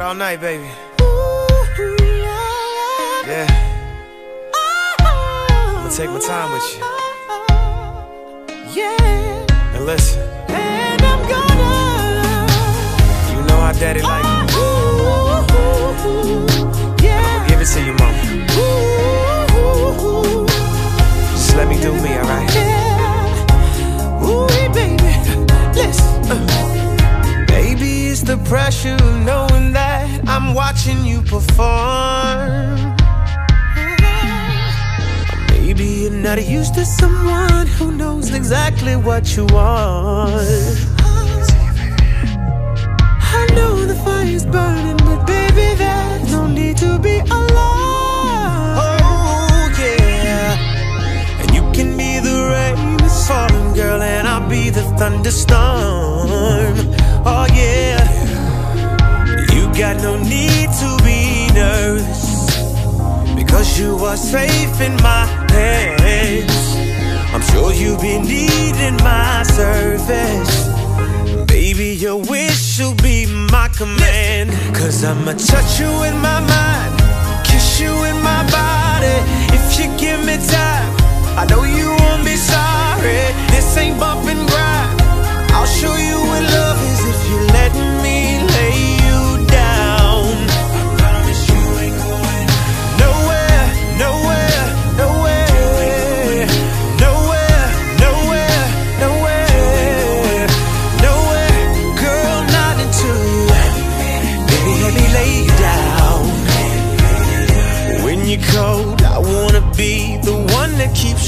out all night, baby. Yeah. I'ma take my time with you. Yeah. And listen. perform Maybe you're not used to someone who knows exactly what you want. you are safe in my hands. I'm sure you've been needing my service. Baby, your wish will be my command. Cause I'ma touch you in my mind Kiss you in my body.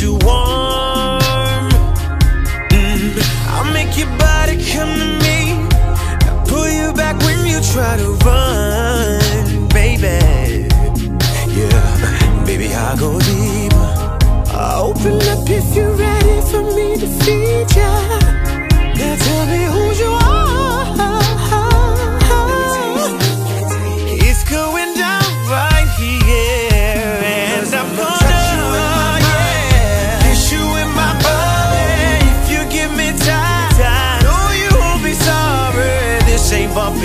you want.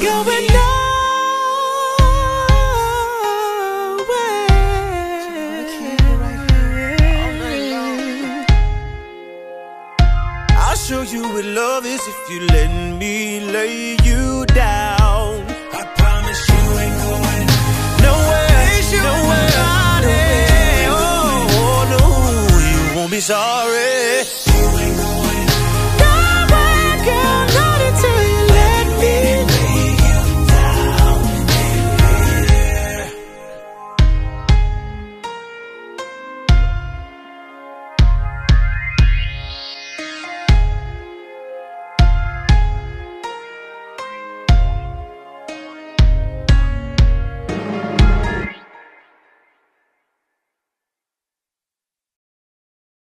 going nowhere. I'll show you what love is if you let me lay you down. I promise you ain't going nowhere, nowhere. nowhere. Oh, no, you won't be sorry.